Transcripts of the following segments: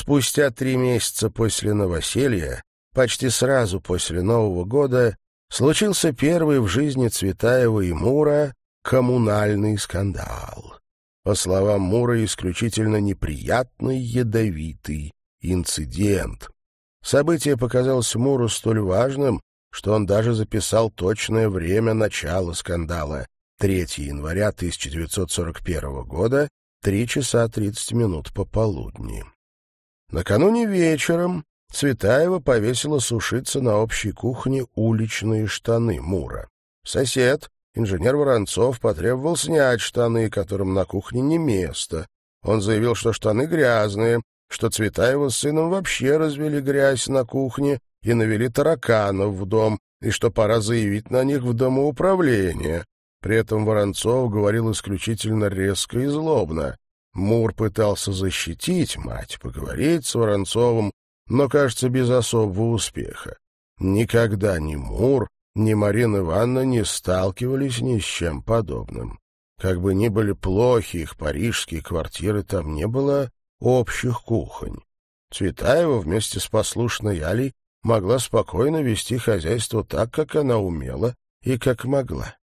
Спустя три месяца после новоселья, почти сразу после Нового года, случился первый в жизни Цветаева и Мура коммунальный скандал. По словам Мура, исключительно неприятный, ядовитый инцидент. Событие показалось Муру столь важным, что он даже записал точное время начала скандала — 3 января 1941 года, 3 часа 30 минут пополудни. Накануне вечером Цветаева повесила сушиться на общей кухне уличные штаны Мура. Сосед, инженер Воронцов, потребовал снять штаны, которым на кухне не место. Он заявил, что штаны грязные, что Цветаева с сыном вообще развели грязь на кухне и навели тараканов в дом, и что пора заявить на них в домоуправление. При этом Воронцов говорил исключительно резко и злобно. Мур пытался защитить мать, поговорить с Воронцовым, но, кажется, без особого успеха. Никогда ни Мур, ни Марина Ивановна не сталкивались ни с чем подобным. Как бы ни были плохи их парижские квартиры, там не было общих кухонь. Цветаева вместе с послушной Алей могла спокойно вести хозяйство так, как она умела и как могла.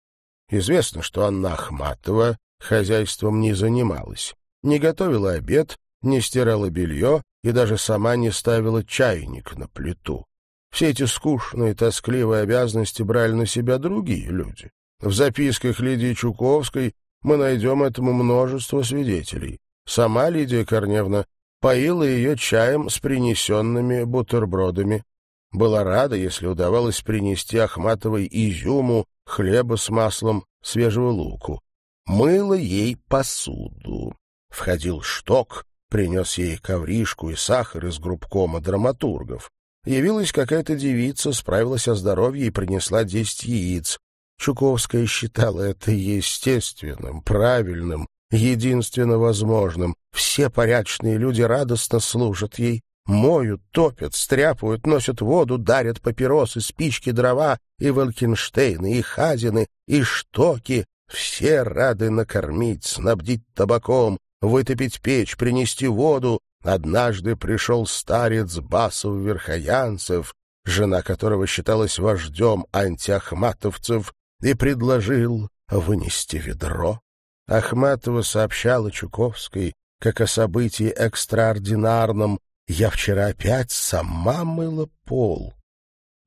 Известно, что Анна Ахматова хозяйством не занималась не готовила обед, не стирала белье и даже сама не ставила чайник на плиту. Все эти скучные, тоскливые обязанности брали на себя другие люди. В записках Лидии Чуковской мы найдем этому множество свидетелей. Сама Лидия Корневна поила ее чаем с принесенными бутербродами. Была рада, если удавалось принести Ахматовой изюму, хлеба с маслом, свежего луку. Мыла ей посуду. Входил шток, принес ей ковришку и сахар из группкома драматургов. Явилась какая-то девица, справилась о здоровье и принесла десять яиц. Чуковская считала это естественным, правильным, единственно возможным. Все порядочные люди радостно служат ей, моют, топят, стряпают, носят воду, дарят папиросы, спички, дрова, и Валькенштейны, и Хазины, и Штоки. Все рады накормить, снабдить табаком, вытопить печь, принести воду. Однажды пришел старец Басов-Верхоянцев, жена которого считалась вождем антиахматовцев, и предложил вынести ведро. Ахматова сообщала Чуковской, как о событии экстраординарном, «Я вчера опять сама мыла пол».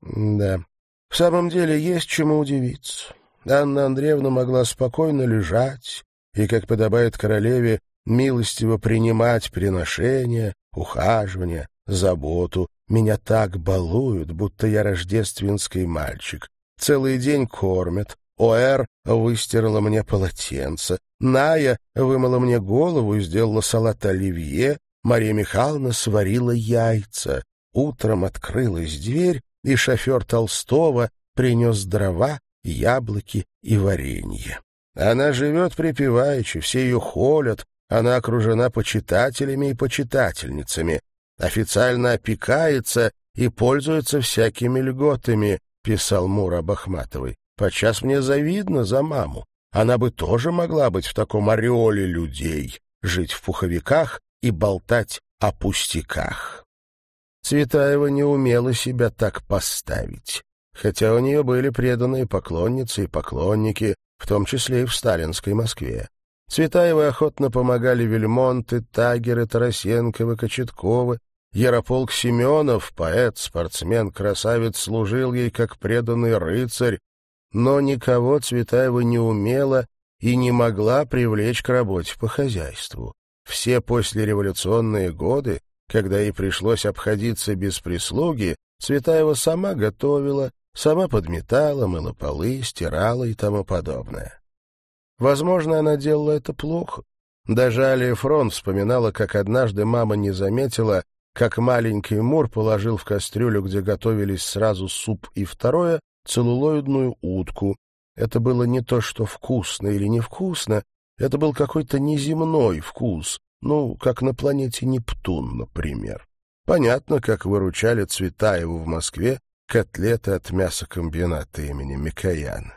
Да, в самом деле есть чему удивиться. Анна Андреевна могла спокойно лежать и, как подобает королеве, милостиво принимать приношения, ухаживания, заботу. Меня так балуют, будто я рождественский мальчик. Целый день кормят. Оэр выстирала мне полотенце. Ная вымыла мне голову и сделала салат оливье. Мария Михайловна сварила яйца. Утром открылась дверь, и шофер Толстого принес дрова, яблоки и варенье. Она живет припеваючи, все ее холят, она окружена почитателями и почитательницами, официально опекается и пользуется всякими льготами, писал Мура Бахматовой. Подчас мне завидно за маму. Она бы тоже могла быть в таком ореоле людей, жить в пуховиках и болтать о пустяках. Цветаева не умела себя так поставить, хотя у нее были преданные поклонницы и поклонники, в том числе и в сталинской Москве. Цветаевы охотно помогали Вельмонты, Тагеры, Тарасенковы, Кочетковы. Ярополк Семенов, поэт, спортсмен, красавец, служил ей как преданный рыцарь, но никого Цветаева не умела и не могла привлечь к работе по хозяйству. Все послереволюционные годы, когда ей пришлось обходиться без прислуги, Цветаева сама готовила, сама подметала, мыла полы, стирала и тому подобное. Возможно, она делала это плохо. Даже Алия Фрон вспоминала, как однажды мама не заметила, как маленький Мур положил в кастрюлю, где готовились сразу суп и второе, целлулоидную утку. Это было не то, что вкусно или невкусно, это был какой-то неземной вкус, ну, как на планете Нептун, например. Понятно, как выручали Цветаеву в Москве котлеты от мясокомбината имени Микояна.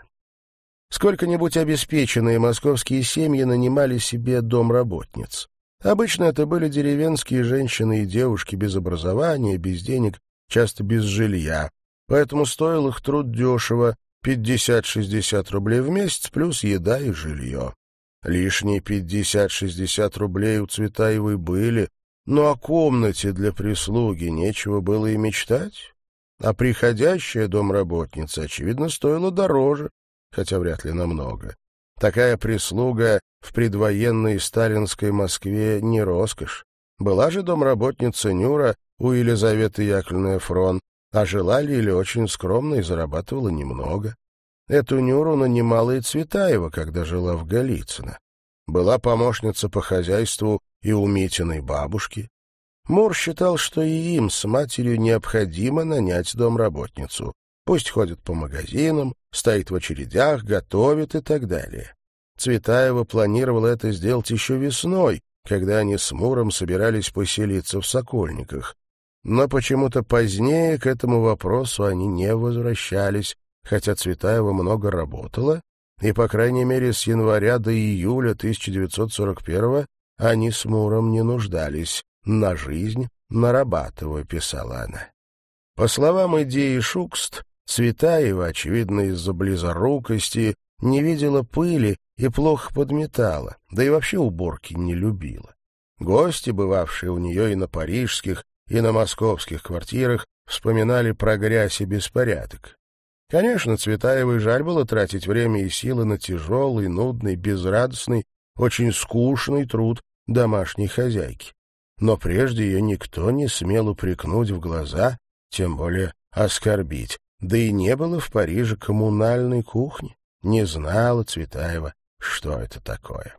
Сколько-нибудь обеспеченные московские семьи нанимали себе домработниц. Обычно это были деревенские женщины и девушки без образования, без денег, часто без жилья, поэтому стоил их труд дешево, 50-60 рублей в месяц плюс еда и жилье. Лишние 50-60 рублей у Цветаевой были, но о комнате для прислуги нечего было и мечтать. А приходящая домработница, очевидно, стоила дороже, хотя вряд ли намного. Такая прислуга в предвоенной сталинской Москве не роскошь. Была же домработница Нюра у Елизаветы Яковлевны Фрон, а жила Лиля очень скромно и зарабатывала немного. Эту Нюру нанимала и Цветаева, когда жила в Голицыно. Была помощница по хозяйству и у Митиной бабушки. Мур считал, что и им с матерью необходимо нанять домработницу. Пусть ходит по магазинам, стоит в очередях, готовит и так далее. Цветаева планировала это сделать еще весной, когда они с Муром собирались поселиться в Сокольниках. Но почему-то позднее к этому вопросу они не возвращались, хотя Цветаева много работала, и, по крайней мере, с января до июля 1941 они с Муром не нуждались. На жизнь нарабатываю, писала она. По словам идеи Шукст, Цветаева, очевидно, из-за близорукости, не видела пыли и плохо подметала, да и вообще уборки не любила. Гости, бывавшие у нее и на парижских, и на московских квартирах, вспоминали про грязь и беспорядок. Конечно, Цветаевой жаль было тратить время и силы на тяжелый, нудный, безрадостный, очень скучный труд домашней хозяйки. Но прежде ее никто не смел упрекнуть в глаза, тем более оскорбить. Да и не было в Париже коммунальной кухни. Не знала Цветаева, что это такое.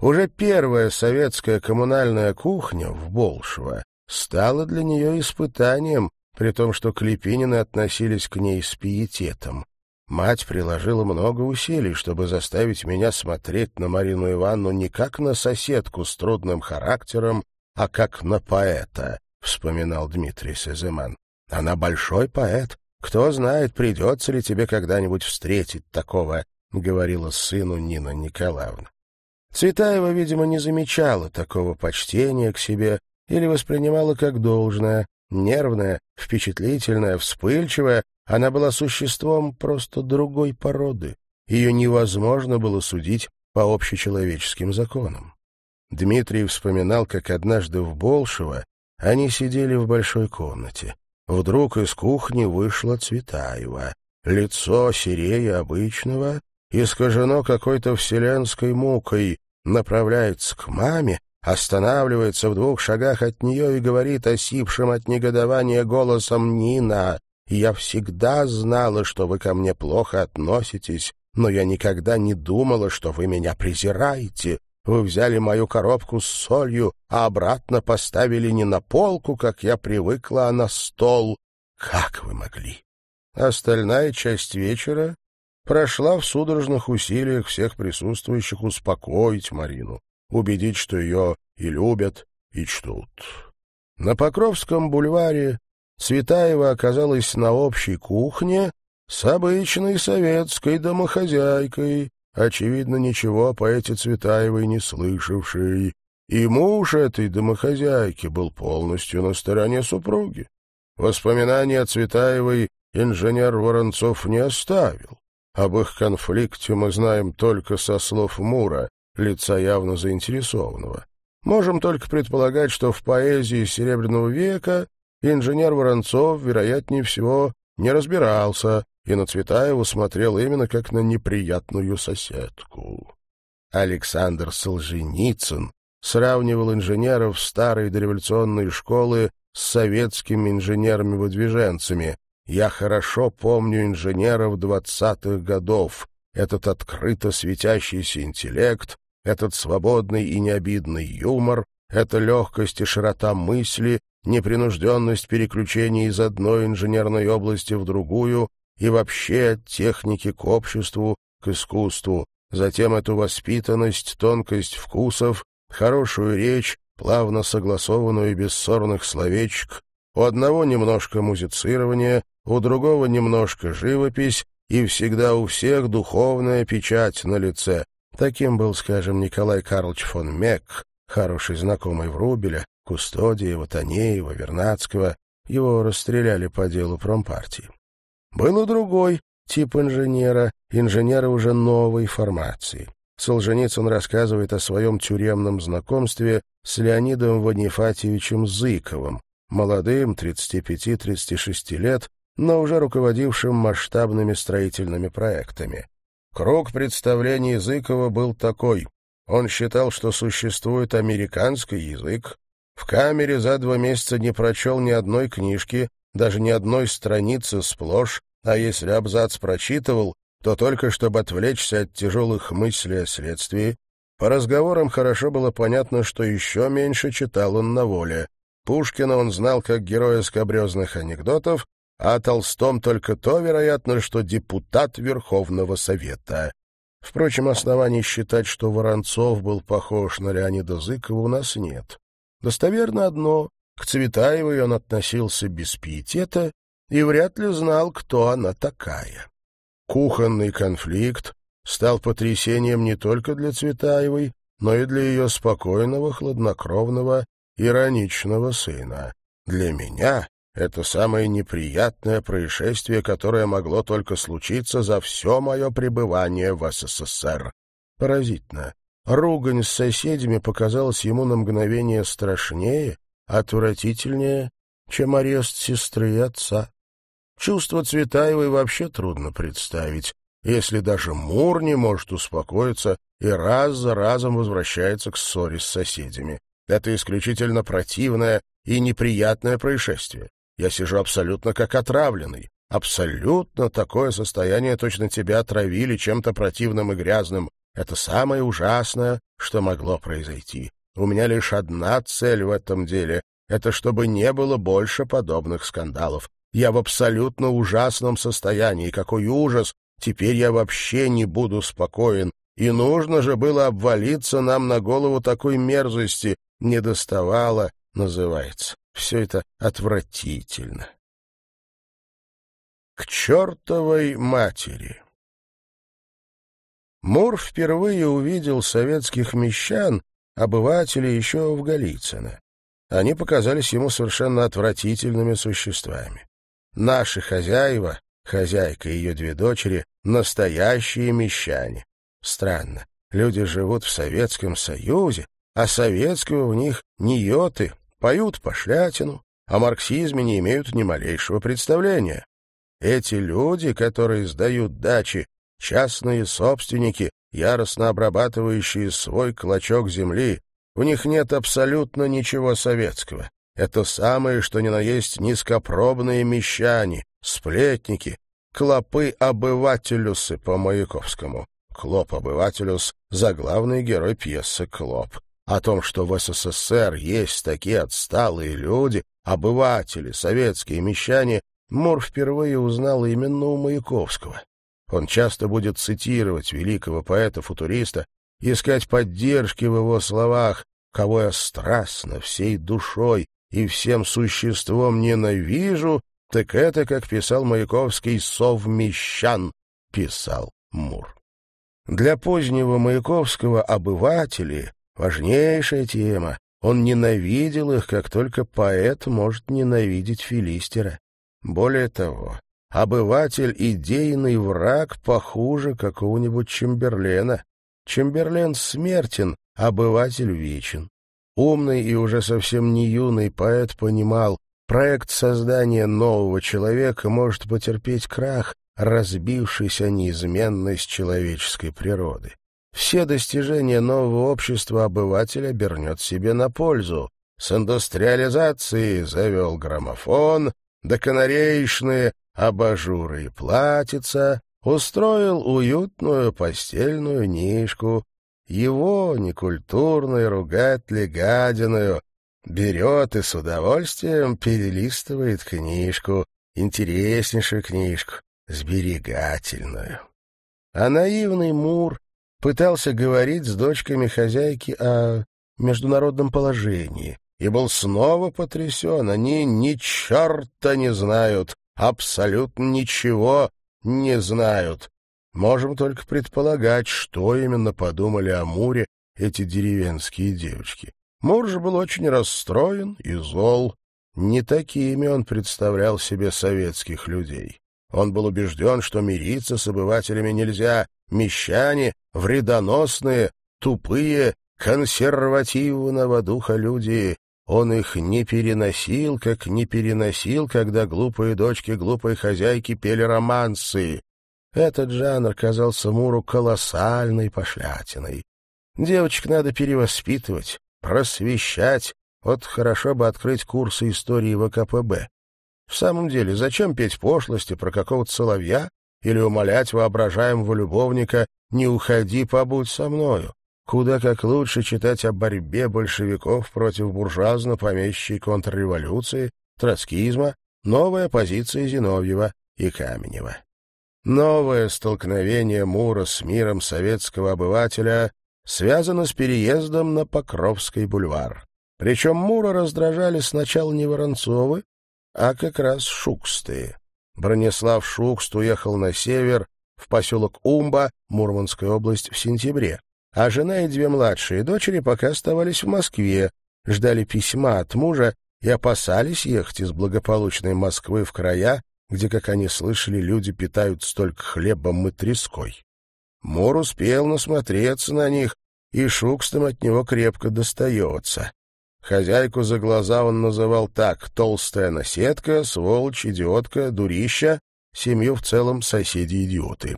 Уже первая советская коммунальная кухня в Болшево стала для нее испытанием, при том, что Клепинины относились к ней с пиететом. Мать приложила много усилий, чтобы заставить меня смотреть на Марину Ивановну не как на соседку с трудным характером, а как на поэта, — вспоминал Дмитрий Сеземан. Она большой поэт, «Кто знает, придется ли тебе когда-нибудь встретить такого», — говорила сыну Нина Николаевна. Цветаева, видимо, не замечала такого почтения к себе или воспринимала как должное. Нервная, впечатлительная, вспыльчивая, она была существом просто другой породы. Ее невозможно было судить по общечеловеческим законам. Дмитрий вспоминал, как однажды в Болшево они сидели в большой комнате. Вдруг из кухни вышла Цветаева. Лицо серее обычного, искажено какой-то вселенской мукой, направляется к маме, останавливается в двух шагах от нее и говорит осипшим от негодования голосом «Нина, я всегда знала, что вы ко мне плохо относитесь, но я никогда не думала, что вы меня презираете. Вы взяли мою коробку с солью, а обратно поставили не на полку, как я привыкла, а на стол. Как вы могли? Остальная часть вечера прошла в судорожных усилиях всех присутствующих успокоить Марину, убедить, что ее и любят, и чтут. На Покровском бульваре Цветаева оказалась на общей кухне с обычной советской домохозяйкой, очевидно, ничего о поэте Цветаевой не слышавший, и муж этой домохозяйки был полностью на стороне супруги. Воспоминания о Цветаевой инженер Воронцов не оставил. Об их конфликте мы знаем только со слов Мура, лица явно заинтересованного. Можем только предполагать, что в поэзии Серебряного века инженер Воронцов, вероятнее всего, не разбирался, и на Цветаеву смотрел именно как на неприятную соседку. Александр Солженицын сравнивал инженеров старой дореволюционной школы с советскими инженерами-выдвиженцами. «Я хорошо помню инженеров двадцатых годов. Этот открыто светящийся интеллект, этот свободный и необидный юмор, эта легкость и широта мысли, непринужденность переключения из одной инженерной области в другую, и вообще от техники к обществу, к искусству, затем эту воспитанность, тонкость вкусов, хорошую речь, плавно согласованную без ссорных словечек, у одного немножко музицирования, у другого немножко живопись, и всегда у всех духовная печать на лице. Таким был, скажем, Николай Карлович фон Мек, хороший знакомый Врубеля, Кустодиева, Танеева, Вернадского. Его расстреляли по делу промпартии. Был и другой тип инженера, инженера уже новой формации. Солженицын рассказывает о своем тюремном знакомстве с Леонидом Ванифатьевичем Зыковым, молодым, 35-36 лет, но уже руководившим масштабными строительными проектами. Круг представлений Зыкова был такой. Он считал, что существует американский язык, в камере за два месяца не прочел ни одной книжки, даже ни одной страницы сплошь, а если абзац прочитывал, то только чтобы отвлечься от тяжелых мыслей о следствии. По разговорам хорошо было понятно, что еще меньше читал он на воле. Пушкина он знал как героя скобрезных анекдотов, а Толстом только то, вероятно, что депутат Верховного Совета. Впрочем, оснований считать, что Воронцов был похож на Леонида Зыкова, у нас нет. Достоверно одно — к Цветаевой он относился без пиетета и вряд ли знал, кто она такая. Кухонный конфликт стал потрясением не только для Цветаевой, но и для ее спокойного, хладнокровного, ироничного сына. Для меня это самое неприятное происшествие, которое могло только случиться за все мое пребывание в СССР. Поразительно. Ругань с соседями показалась ему на мгновение страшнее, отвратительнее, чем арест сестры и отца. Чувство Цветаевой вообще трудно представить, если даже Мур не может успокоиться и раз за разом возвращается к ссоре с соседями. Это исключительно противное и неприятное происшествие. Я сижу абсолютно как отравленный. Абсолютно такое состояние точно тебя отравили чем-то противным и грязным. Это самое ужасное, что могло произойти. У меня лишь одна цель в этом деле — это чтобы не было больше подобных скандалов. Я в абсолютно ужасном состоянии. Какой ужас! Теперь я вообще не буду спокоен. И нужно же было обвалиться нам на голову такой мерзости. Не доставало, называется. Все это отвратительно. К чертовой матери! Мур впервые увидел советских мещан, обывателей еще в Голицыно. Они показались ему совершенно отвратительными существами. Наши хозяева, хозяйка и ее две дочери, настоящие мещане. Странно, люди живут в Советском Союзе, а советского в них не йоты, поют пошлятину, о марксизме не имеют ни малейшего представления. Эти люди, которые сдают дачи, частные собственники, яростно обрабатывающие свой клочок земли, у них нет абсолютно ничего советского. Это самые, что ни на есть, низкопробные мещане, сплетники, клопы-обывателюсы по Маяковскому. Клоп-обывателюс — заглавный герой пьесы «Клоп». О том, что в СССР есть такие отсталые люди, обыватели, советские мещане, Мур впервые узнал именно у Маяковского. Он часто будет цитировать великого поэта-футуриста, искать поддержки в его словах, кого я страстно, всей душой и всем существом ненавижу, так это, как писал Маяковский, совмещан, писал Мур. Для позднего Маяковского обыватели — важнейшая тема. Он ненавидел их, как только поэт может ненавидеть филистера. Более того, обыватель — идейный враг похуже какого-нибудь Чемберлена. Чемберлен смертен, обыватель вечен. Умный и уже совсем не юный поэт понимал, проект создания нового человека может потерпеть крах, разбившись о неизменность человеческой природы. Все достижения нового общества обыватель обернет себе на пользу. С индустриализацией завел граммофон, доканареечные абажуры и платьица, устроил уютную постельную нишку, его, некультурную, ругать ли гадиную, берет и с удовольствием перелистывает книжку, интереснейшую книжку, сберегательную. А наивный Мур пытался говорить с дочками хозяйки о международном положении и был снова потрясен. Они ни черта не знают, абсолютно ничего не знают. Можем только предполагать, что именно подумали о Муре эти деревенские девочки. Мур же был очень расстроен и зол. Не такими он представлял себе советских людей. Он был убежден, что мириться с обывателями нельзя. Мещане — вредоносные, тупые, консервативного духа люди. Он их не переносил, как не переносил, когда глупые дочки глупой хозяйки пели романсы. Этот жанр казался Муру колоссальной пошлятиной. Девочек надо перевоспитывать, просвещать. Вот хорошо бы открыть курсы истории ВКПБ. В самом деле, зачем петь пошлости про какого-то соловья или умолять воображаемого любовника «не уходи, побудь со мною»? Куда как лучше читать о борьбе большевиков против буржуазно-помещей контрреволюции, троцкизма, новая позиция Зиновьева и Каменева. Новое столкновение Мура с миром советского обывателя связано с переездом на Покровский бульвар. Причем Мура раздражали сначала не Воронцовы, а как раз Шукстые. Бронислав Шукст уехал на север, в поселок Умба, Мурманская область, в сентябре, а жена и две младшие дочери пока оставались в Москве, ждали письма от мужа и опасались ехать из благополучной Москвы в края, где, как они слышали, люди питаются только хлебом и треской. Мур успел насмотреться на них, и Шукстам от него крепко достается. Хозяйку за глаза он называл так — толстая наседка, сволочь, идиотка, дурища, семью в целом соседи-идиоты.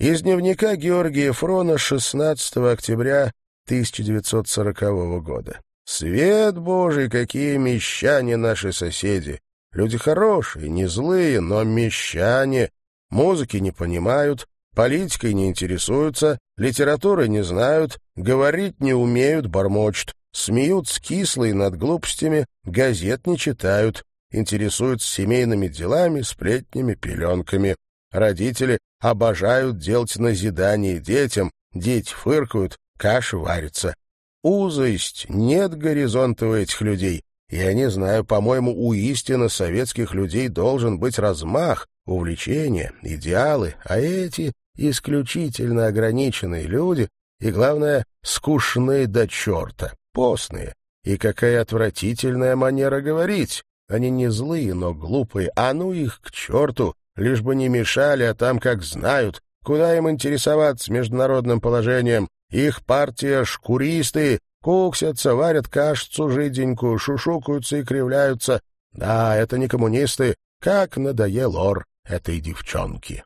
Из дневника Георгия Фрона 16 октября 1940 года. «Свет Божий, какие мещане наши соседи! Люди хорошие, не злые, но мещане. Музыки не понимают, политикой не интересуются, литературой не знают, говорить не умеют, бормочут. Смеются кислые над глупостями, газет не читают, интересуются семейными делами, сплетнями, пеленками. Родители обожают делать назидание детям, дети фыркают, каша варится. Узость, нет горизонта у этих людей. Я не знаю, по-моему, у истинно советских людей должен быть размах, увлечения, идеалы, а эти исключительно ограниченные люди и, главное, скучные до черта постные. И какая отвратительная манера говорить. Они не злые, но глупые. А ну их к черту, лишь бы не мешали, а там как знают. Куда им интересоваться международным положением? Их партия — шкуристы, куксятся, варят кашицу жиденькую, шушукаются и кривляются. Да, это не коммунисты. Как надоел ор этой девчонки.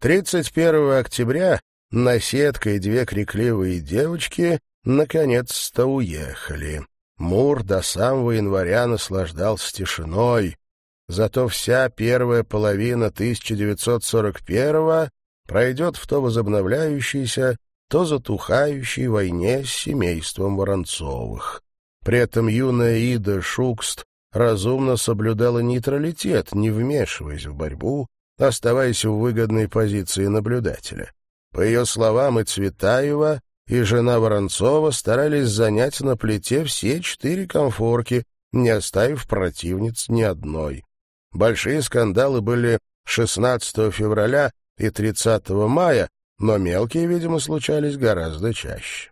31 октября наседка и две крикливые девочки наконец-то уехали. Мур до самого января наслаждался тишиной, зато вся первая половина 1941-го пройдет в то возобновляющейся, то затухающей войне с семейством Воронцовых. При этом юная Ида Шукст разумно соблюдала нейтралитет, не вмешиваясь в борьбу, оставаясь в выгодной позиции наблюдателя. По ее словам, и Цветаева, и жена Воронцова старались занять на плите все четыре комфорки, не оставив противниц ни одной. Большие скандалы были 16 февраля и 30 мая, но мелкие, видимо, случались гораздо чаще.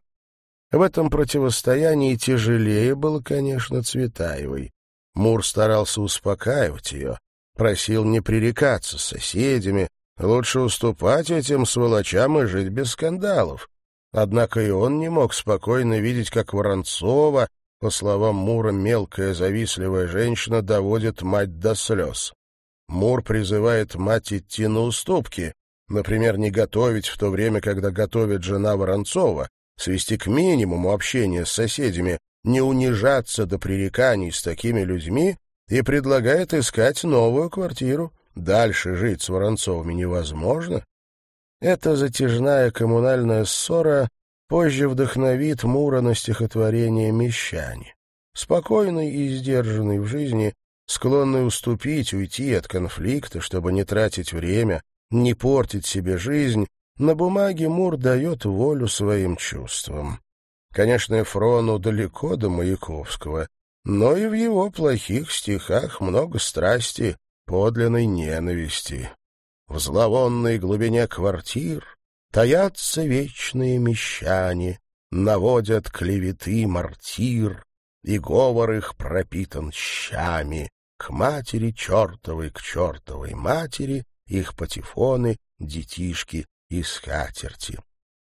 В этом противостоянии тяжелее было, конечно, Цветаевой. Мур старался успокаивать ее, просил не пререкаться с соседями, лучше уступать этим сволочам и жить без скандалов. Однако и он не мог спокойно видеть, как Воронцова, по словам Мура, мелкая завистливая женщина доводит мать до слез. Мур призывает мать идти на уступки, например, не готовить в то время, когда готовит жена Воронцова, свести к минимуму общение с соседями, не унижаться до пререканий с такими людьми и предлагает искать новую квартиру. Дальше жить с Воронцовыми невозможно. Эта затяжная коммунальная ссора позже вдохновит Мура на стихотворение «Мещане». Спокойный и сдержанный в жизни, склонный уступить, уйти от конфликта, чтобы не тратить время, не портить себе жизнь, на бумаге Мур дает волю своим чувствам. Конечно, Фрону далеко до Маяковского, но и в его плохих стихах много страсти, подлинной ненависти. В зловонной глубине квартир таятся вечные мещане, наводят клеветы мартир, и говор их пропитан щами. К матери чертовой, к чертовой матери, их патефоны, детишки и скатерти.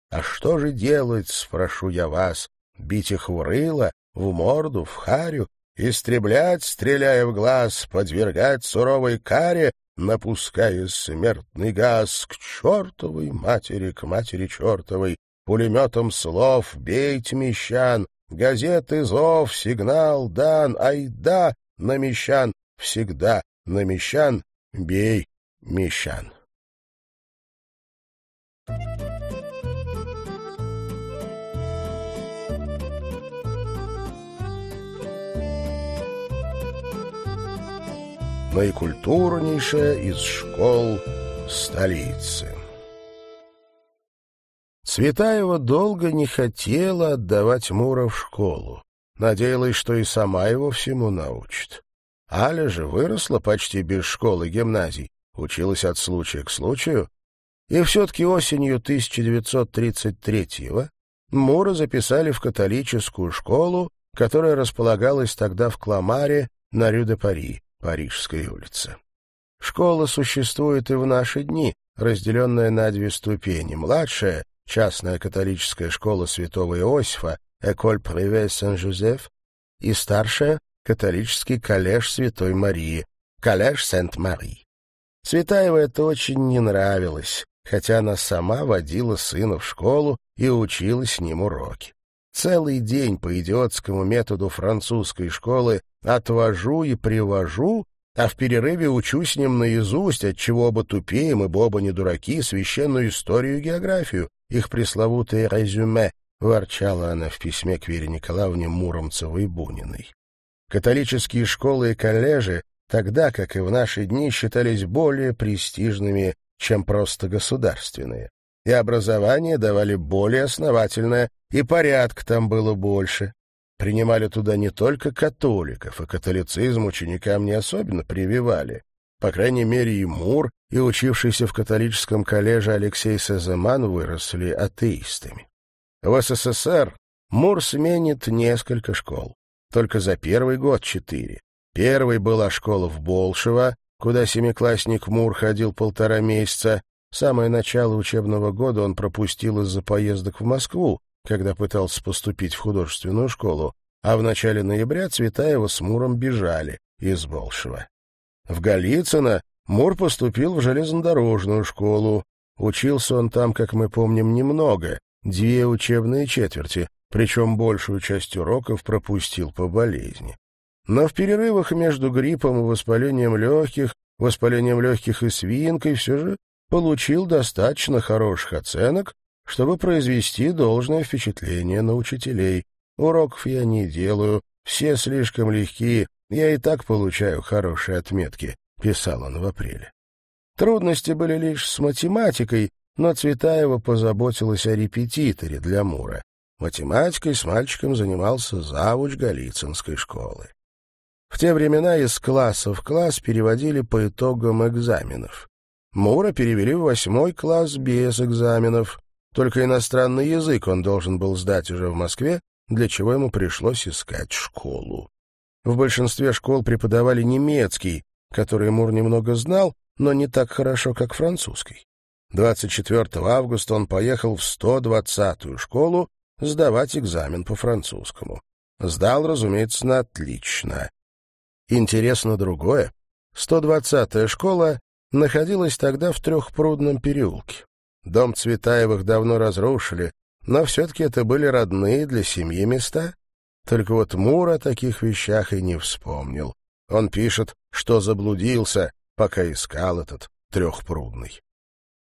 А что же делать, спрошу я вас, бить их в рыло, в морду, в харю, истреблять, стреляя в глаз, подвергать суровой каре, напуская смертный газ к чертовой матери, к матери чертовой, пулеметом слов бейте мещан, газеты зов, сигнал дан, айда на мещан, всегда на мещан, бей мещан. Наикультурнейшая из школ столицы. Цветаева долго не хотела отдавать Мура в школу. Надеялась, что и сама его всему научит. Аля же выросла почти без школы гимназий, училась от случая к случаю, и все-таки осенью 1933-го Мура записали в католическую школу, которая располагалась тогда в Кламаре на Рю-де-Пари, Парижской улице. Школа существует и в наши дни, разделенная на две ступени. Младшая — частная католическая школа святого Иосифа, Эколь Приве Сен-Жозеф, и старшая — католический коллеж Святой Марии, коллеж Сент-Мари. Цветаева это очень не нравилось, хотя она сама водила сына в школу и учила с ним уроки. Целый день по идиотскому методу французской школы отвожу и привожу, а в перерыве учу с ним наизусть, отчего оба тупеем, ибо оба не дураки, священную историю и географию, их пресловутое резюме, ворчала она в письме к Вере Николаевне Муромцевой-Буниной. Католические школы и коллежи тогда, как и в наши дни, считались более престижными, чем просто государственные и образование давали более основательное, и порядка там было больше. Принимали туда не только католиков, и католицизм ученикам не особенно прививали. По крайней мере, и Мур, и учившийся в католическом коллеже Алексей Сазаман выросли атеистами. В СССР Мур сменит несколько школ. Только за первый год четыре. Первой была школа в Болшево, куда семиклассник Мур ходил полтора месяца, Самое начало учебного года он пропустил из-за поездок в Москву, когда пытался поступить в художественную школу, а в начале ноября Цветаева с Муром бежали из Болшева. В Голицыно Мур поступил в железнодорожную школу. Учился он там, как мы помним, немного, две учебные четверти, причем большую часть уроков пропустил по болезни. Но в перерывах между гриппом и воспалением легких, воспалением легких и свинкой все же получил достаточно хороших оценок, чтобы произвести должное впечатление на учителей. Уроков я не делаю, все слишком легкие, я и так получаю хорошие отметки», — писал он в апреле. Трудности были лишь с математикой, но Цветаева позаботилась о репетиторе для Мура. Математикой с мальчиком занимался завуч Голицынской школы. В те времена из класса в класс переводили по итогам экзаменов. Мура перевели в восьмой класс без экзаменов. Только иностранный язык он должен был сдать уже в Москве, для чего ему пришлось искать школу. В большинстве школ преподавали немецкий, который Мур немного знал, но не так хорошо, как французский. 24 августа он поехал в 120-ю школу сдавать экзамен по французскому. Сдал, разумеется, на отлично. Интересно другое. 120-я школа находилась тогда в Трехпрудном переулке. Дом Цветаевых давно разрушили, но все-таки это были родные для семьи места. Только вот Мур о таких вещах и не вспомнил. Он пишет, что заблудился, пока искал этот Трехпрудный.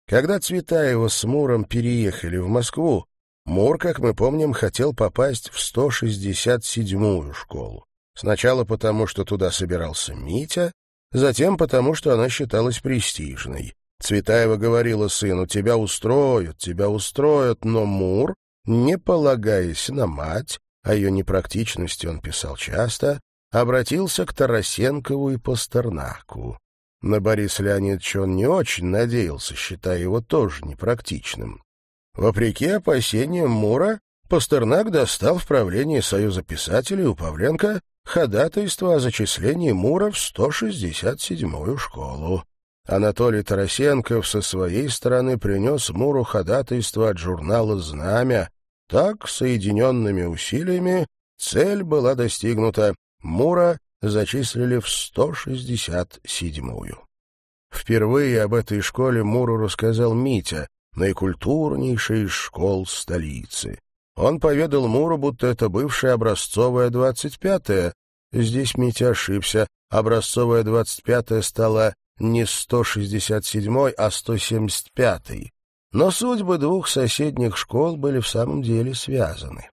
Когда Цветаева с Муром переехали в Москву, Мур, как мы помним, хотел попасть в 167-ю школу. Сначала потому, что туда собирался Митя, затем потому, что она считалась престижной. Цветаева говорила сыну, «Тебя устроят, тебя устроят», но Мур, не полагаясь на мать, о ее непрактичности он писал часто, обратился к Тарасенкову и Пастернаку. На Бориса Леонидовича он не очень надеялся, считая его тоже непрактичным. Вопреки опасениям Мура, Пастернак достал в правлении Союза писателей у Павленко ходатайство о зачислении Мура в 167-ю школу. Анатолий Тарасенков со своей стороны принес Муру ходатайство от журнала «Знамя». Так, соединенными усилиями, цель была достигнута. Мура зачислили в 167-ю. Впервые об этой школе Муру рассказал Митя, наикультурнейшей из школ столицы. Он поведал Муру, будто это бывшая образцовая 25-я. Здесь Митя ошибся. Образцовая 25-я стала не 167-й, а 175-й. Но судьбы двух соседних школ были в самом деле связаны.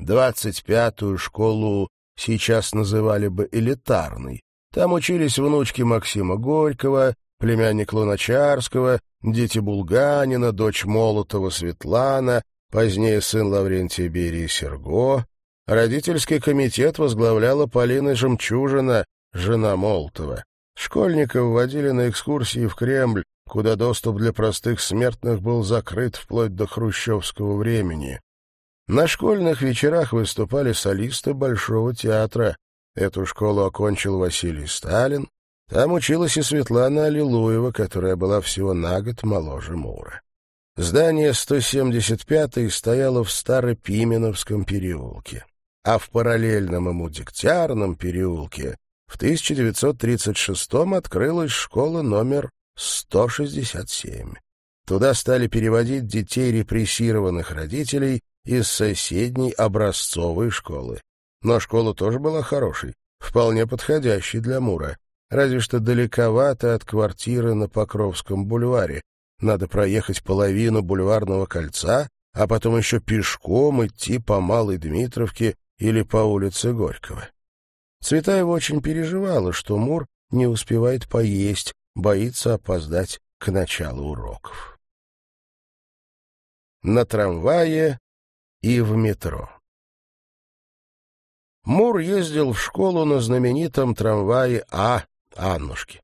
25-ю школу сейчас называли бы элитарной. Там учились внучки Максима Горького, племянник Луначарского, дети Булганина, дочь Молотова Светлана, позднее сын Лаврентия Берии Серго. Родительский комитет возглавляла Полина Жемчужина, жена Молотова. Школьников водили на экскурсии в Кремль, куда доступ для простых смертных был закрыт вплоть до хрущевского времени. На школьных вечерах выступали солисты Большого театра. Эту школу окончил Василий Сталин. Там училась и Светлана Аллилуева, которая была всего на год моложе Мура. Здание 175 стояло в Старопименовском переулке, а в параллельном ему Дегтярном переулке в 1936-м открылась школа номер 167. Туда стали переводить детей репрессированных родителей из соседней образцовой школы. Но школа тоже была хорошей, вполне подходящей для Мура, разве что далековато от квартиры на Покровском бульваре. Надо проехать половину бульварного кольца, а потом еще пешком идти по Малой Дмитровке или по улице Горького. Цветаева очень переживала, что Мур не успевает поесть, боится опоздать к началу уроков. На трамвае и в метро. Мур ездил в школу на знаменитом трамвае А Аннушки.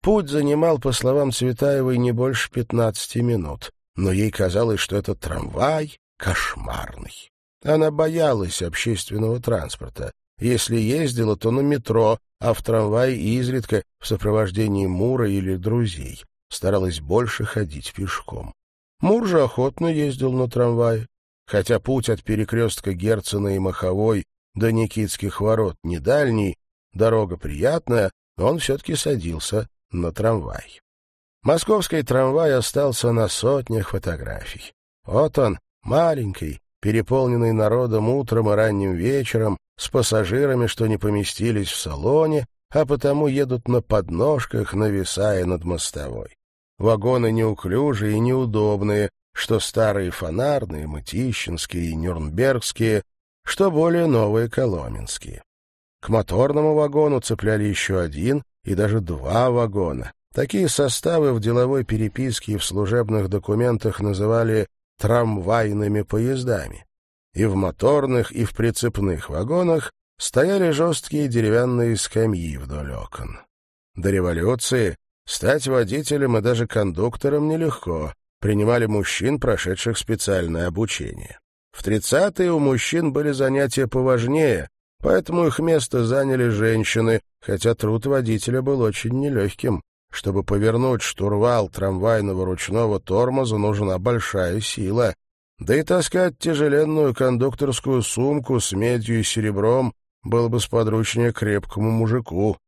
Путь занимал, по словам Цветаевой, не больше пятнадцати минут, но ей казалось, что этот трамвай кошмарный. Она боялась общественного транспорта. Если ездила, то на метро, а в трамвае изредка в сопровождении Мура или друзей. Старалась больше ходить пешком. Мур же охотно ездил на трамвае. Хотя путь от перекрестка Герцена и Маховой до Никитских ворот не дальний, дорога приятная, но он все-таки садился на трамвай. Московский трамвай остался на сотнях фотографий. Вот он, маленький, переполненный народом утром и ранним вечером, с пассажирами, что не поместились в салоне, а потому едут на подножках, нависая над мостовой. Вагоны неуклюжие и неудобные, что старые фонарные, мытищинские и нюрнбергские, что более новые коломенские. К моторному вагону цепляли еще один и даже два вагона. Такие составы в деловой переписке и в служебных документах называли трамвайными поездами и в моторных, и в прицепных вагонах стояли жесткие деревянные скамьи вдоль окон. До революции стать водителем и даже кондуктором нелегко, принимали мужчин, прошедших специальное обучение. В тридцатые у мужчин были занятия поважнее, поэтому их место заняли женщины, хотя труд водителя был очень нелегким. Чтобы повернуть штурвал трамвайного ручного тормоза, нужна большая сила, да и таскать тяжеленную кондукторскую сумку с медью и серебром было бы сподручнее крепкому мужику.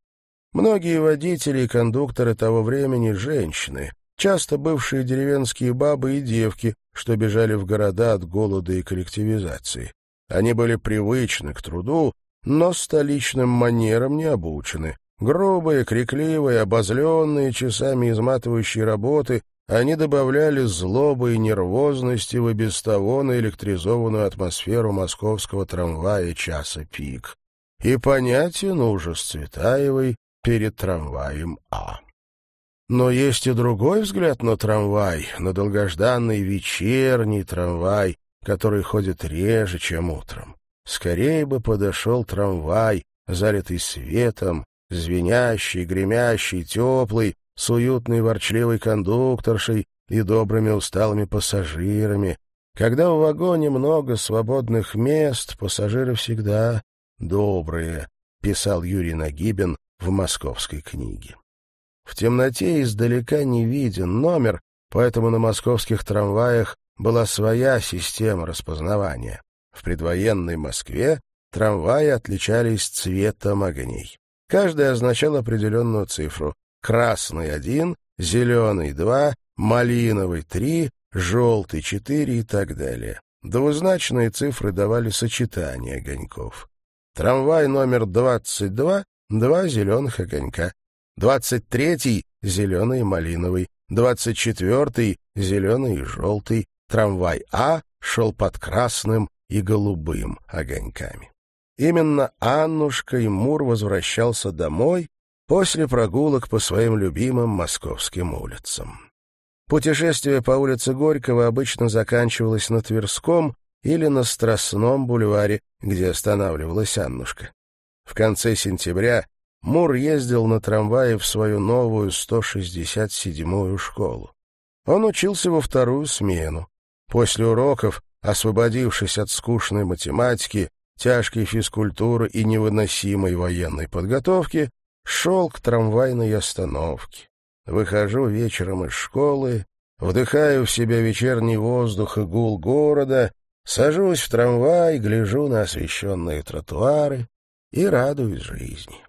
Многие водители и кондукторы того времени — женщины, часто бывшие деревенские бабы и девки, что бежали в города от голода и коллективизации. Они были привычны к труду, но столичным манерам не обучены. Грубые, крикливые, обозленные часами изматывающие работы, они добавляли злобы и нервозности в и без того наэлектризованную атмосферу московского трамвая часа пик. И понятен ужас Цветаевой перед трамваем А. Но есть и другой взгляд на трамвай, на долгожданный вечерний трамвай, который ходит реже, чем утром. Скорее бы подошел трамвай, залитый светом, звенящий, гремящий, теплый, с уютной ворчливой кондукторшей и добрыми усталыми пассажирами, Когда в вагоне много свободных мест, пассажиры всегда добрые, писал Юрий Нагибин в московской книге. В темноте издалека не виден номер, поэтому на московских трамваях была своя система распознавания. В предвоенной Москве трамваи отличались цветом огней. Каждый означал определенную цифру. Красный — один, зеленый — два, малиновый — три, желтый — четыре и так далее. Двузначные цифры давали сочетание огоньков. Трамвай номер 22 — два зеленых огонька. Двадцать третий — зеленый и малиновый. Двадцать четвертый — зеленый и желтый. Трамвай А шел под красным и голубым огоньками. Именно Аннушка и Мур возвращался домой после прогулок по своим любимым московским улицам. Путешествие по улице Горького обычно заканчивалось на Тверском или на Страстном бульваре, где останавливалась Аннушка. В конце сентября Мур ездил на трамвае в свою новую 167-ю школу. Он учился во вторую смену. После уроков, освободившись от скучной математики, тяжкой физкультуры и невыносимой военной подготовки, шел к трамвайной остановке. Выхожу вечером из школы, вдыхаю в себя вечерний воздух и гул города, сажусь в трамвай, гляжу на освещенные тротуары и радуюсь жизни.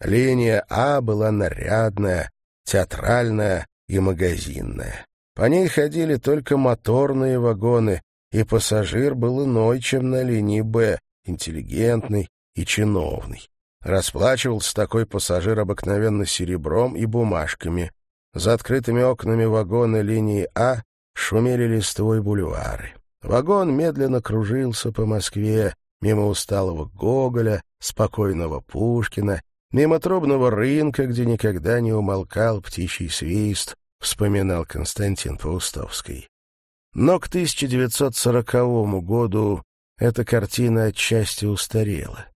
Линия А была нарядная, театральная и магазинная. По ней ходили только моторные вагоны, и пассажир был иной, чем на линии Б, интеллигентный и чиновный. Расплачивался такой пассажир обыкновенно серебром и бумажками. За открытыми окнами вагона линии А шумели листвой бульвары. Вагон медленно кружился по Москве, мимо усталого Гоголя, спокойного Пушкина, мимо трубного рынка, где никогда не умолкал птичий свист, вспоминал Константин Паустовский. Но к 1940 году эта картина отчасти устарела.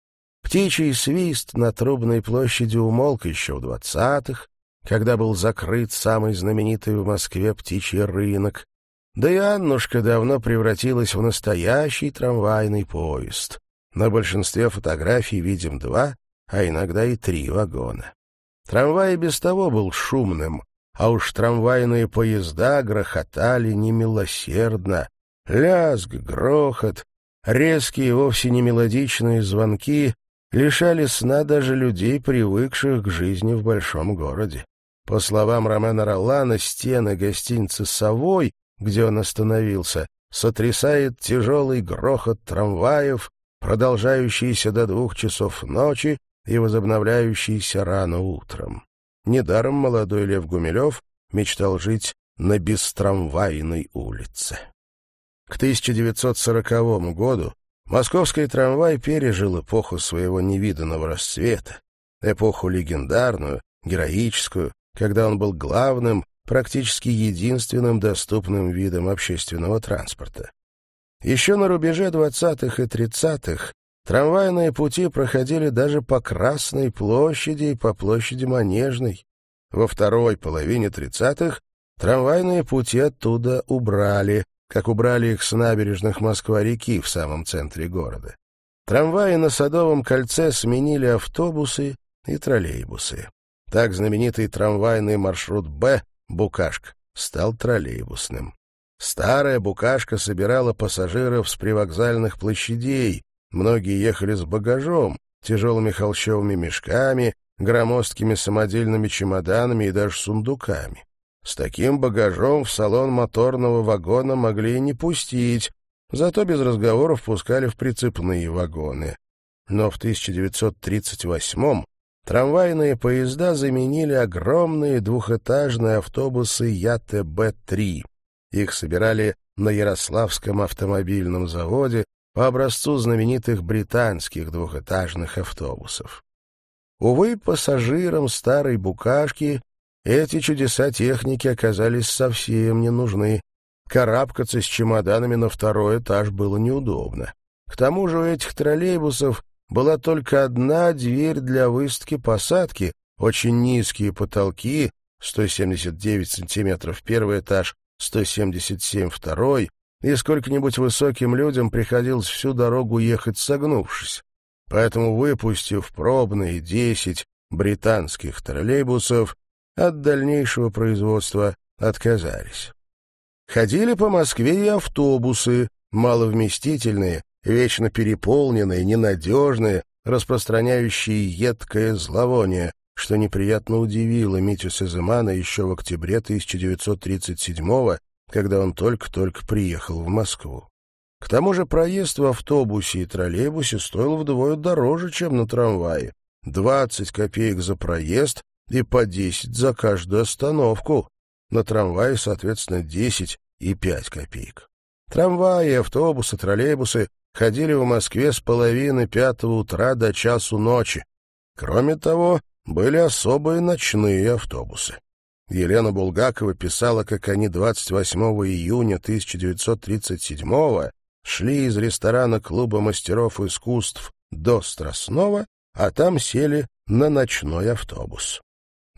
Птичий свист на Трубной площади умолк еще в двадцатых, когда был закрыт самый знаменитый в Москве птичий рынок, да и Аннушка давно превратилась в настоящий трамвайный поезд. На большинстве фотографий видим два, а иногда и три вагона. Трамвай без того был шумным, а уж трамвайные поезда грохотали немилосердно. Лязг, грохот, Резкие, вовсе не мелодичные звонки лишали сна даже людей, привыкших к жизни в большом городе. По словам Ромена Роллана, стены гостиницы «Совой», где он остановился, сотрясает тяжелый грохот трамваев, продолжающийся до двух часов ночи и возобновляющийся рано утром. Недаром молодой Лев Гумилев мечтал жить на бестрамвайной улице. К 1940 году московский трамвай пережил эпоху своего невиданного расцвета, эпоху легендарную, героическую, когда он был главным, практически единственным доступным видом общественного транспорта. Еще на рубеже 20-х и 30-х трамвайные пути проходили даже по Красной площади и по площади Манежной. Во второй половине 30-х трамвайные пути оттуда убрали, как убрали их с набережных Москва-реки в самом центре города. Трамваи на Садовом кольце сменили автобусы и троллейбусы. Так знаменитый трамвайный маршрут «Б» «Букашка» стал троллейбусным. Старая «Букашка» собирала пассажиров с привокзальных площадей, многие ехали с багажом, тяжелыми холщовыми мешками, громоздкими самодельными чемоданами и даже сундуками. С таким багажом в салон моторного вагона могли и не пустить, зато без разговоров пускали в прицепные вагоны. Но в 1938-м трамвайные поезда заменили огромные двухэтажные автобусы ЯТБ-3. Их собирали на Ярославском автомобильном заводе по образцу знаменитых британских двухэтажных автобусов. Увы, пассажирам старой букашки эти чудеса техники оказались совсем не нужны. Карабкаться с чемоданами на второй этаж было неудобно. К тому же у этих троллейбусов была только одна дверь для высадки-посадки, очень низкие потолки, 179 сантиметров первый этаж, 177 второй, и сколько-нибудь высоким людям приходилось всю дорогу ехать согнувшись. Поэтому, выпустив пробные десять британских троллейбусов, от дальнейшего производства отказались. Ходили по Москве и автобусы, маловместительные, вечно переполненные, ненадежные, распространяющие едкое зловоние, что неприятно удивило Митю Сеземана еще в октябре 1937-го, когда он только-только приехал в Москву. К тому же проезд в автобусе и троллейбусе стоил вдвое дороже, чем на трамвае. 20 копеек за проезд и по 10 за каждую остановку. На трамвае, соответственно, 10 и 5 копеек. Трамваи, автобусы, троллейбусы ходили в Москве с половины пятого утра до часу ночи. Кроме того, были особые ночные автобусы. Елена Булгакова писала, как они 28 июня 1937 шли из ресторана клуба мастеров искусств до Страстного, а там сели на ночной автобус.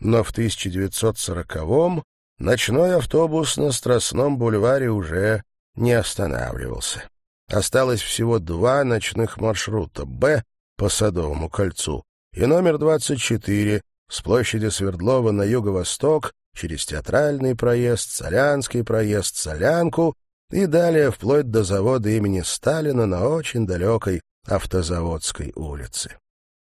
Но в 1940-м ночной автобус на Страстном бульваре уже не останавливался. Осталось всего два ночных маршрута «Б» по Садовому кольцу и номер 24 с площади Свердлова на юго-восток через Театральный проезд, Солянский проезд, Солянку и далее вплоть до завода имени Сталина на очень далекой Автозаводской улице.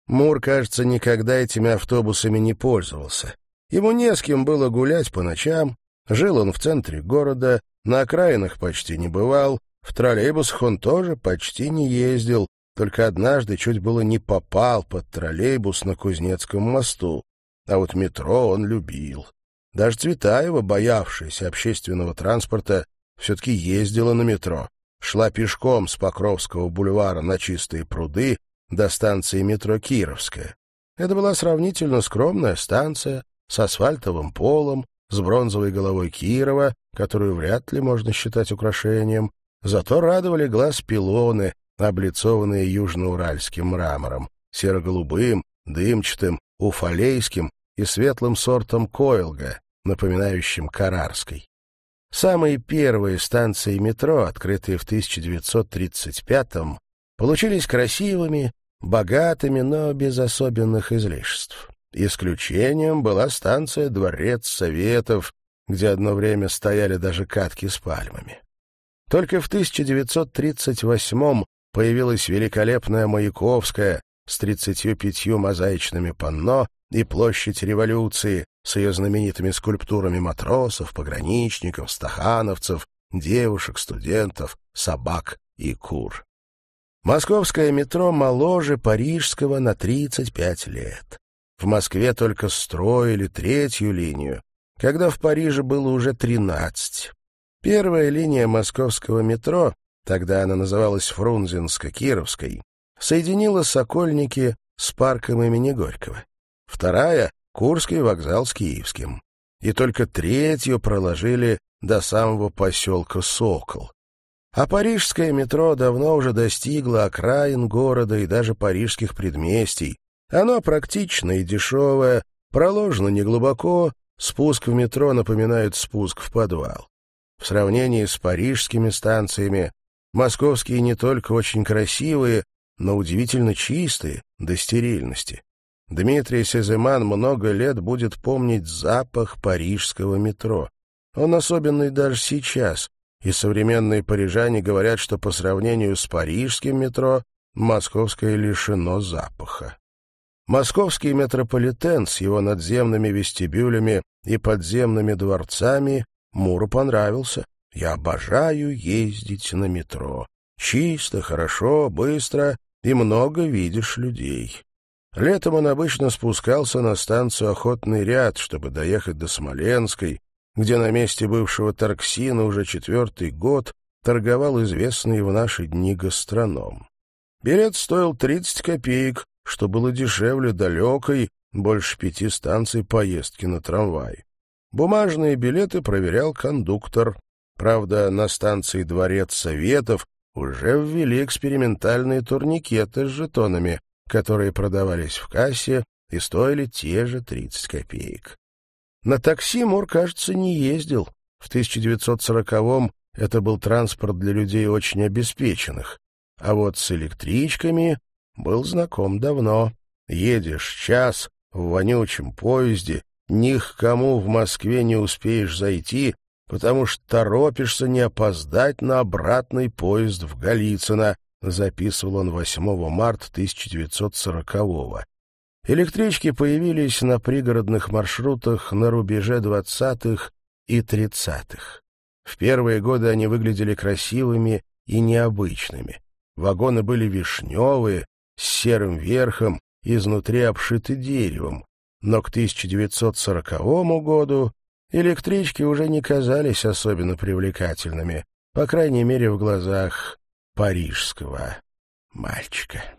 Мур, кажется, никогда этими автобусами не пользовался. Ему не с кем было гулять по ночам, жил он в центре города, на окраинах почти не бывал, в троллейбусах он тоже почти не ездил, только однажды чуть было не попал под троллейбус на Кузнецком мосту. А вот метро он любил. Даже Цветаева, боявшаяся общественного транспорта, все-таки ездила на метро. Шла пешком с Покровского бульвара на Чистые пруды до станции метро Кировская. Это была сравнительно скромная станция с асфальтовым полом, с бронзовой головой Кирова, которую вряд ли можно считать украшением. Зато радовали глаз пилоны, облицованные южноуральским мрамором, серо-голубым, дымчатым, уфалейским и светлым сортом койлга, напоминающим карарской. Самые первые станции метро, открытые в 1935-м, получились красивыми, богатыми, но без особенных излишеств. Исключением была станция «Дворец Советов», где одно время стояли даже катки с пальмами. Только в 1938-м появилась великолепная Маяковская с 35 мозаичными панно и площадь революции, с ее знаменитыми скульптурами матросов, пограничников, стахановцев, девушек, студентов, собак и кур. Московское метро моложе парижского на 35 лет. В Москве только строили третью линию, когда в Париже было уже 13. Первая линия московского метро, тогда она называлась Фрунзенско-Кировской, соединила Сокольники с парком имени Горького. Вторая Курский вокзал с Киевским. И только третью проложили до самого поселка Сокол. А парижское метро давно уже достигло окраин города и даже парижских предместий. Оно практичное и дешевое, проложено неглубоко, спуск в метро напоминает спуск в подвал. В сравнении с парижскими станциями, московские не только очень красивые, но удивительно чистые до стерильности. Дмитрий Сеземан много лет будет помнить запах парижского метро. Он особенный даже сейчас, и современные парижане говорят, что по сравнению с парижским метро московское лишено запаха. Московский метрополитен с его надземными вестибюлями и подземными дворцами Муру понравился. Я обожаю ездить на метро. Чисто, хорошо, быстро, и много видишь людей. Летом он обычно спускался на станцию «Охотный ряд», чтобы доехать до Смоленской, где на месте бывшего Тарксина уже четвертый год торговал известный в наши дни гастроном. Билет стоил 30 копеек, что было дешевле далекой, больше пяти станций поездки на трамвай. Бумажные билеты проверял кондуктор. Правда, на станции «Дворец Советов» уже ввели экспериментальные турникеты с жетонами, которые продавались в кассе и стоили те же 30 копеек. На такси Мур, кажется, не ездил. В 1940-м это был транспорт для людей очень обеспеченных. А вот с электричками был знаком давно. Едешь час в вонючем поезде, ни к кому в Москве не успеешь зайти, потому что торопишься не опоздать на обратный поезд в Голицыно, записывал он 8 марта 1940-го. Электрички появились на пригородных маршрутах на рубеже 20-х и 30-х. В первые годы они выглядели красивыми и необычными. Вагоны были вишневые, с серым верхом, изнутри обшиты деревом. Но к 1940 году электрички уже не казались особенно привлекательными, по крайней мере, в глазах парижского мальчика.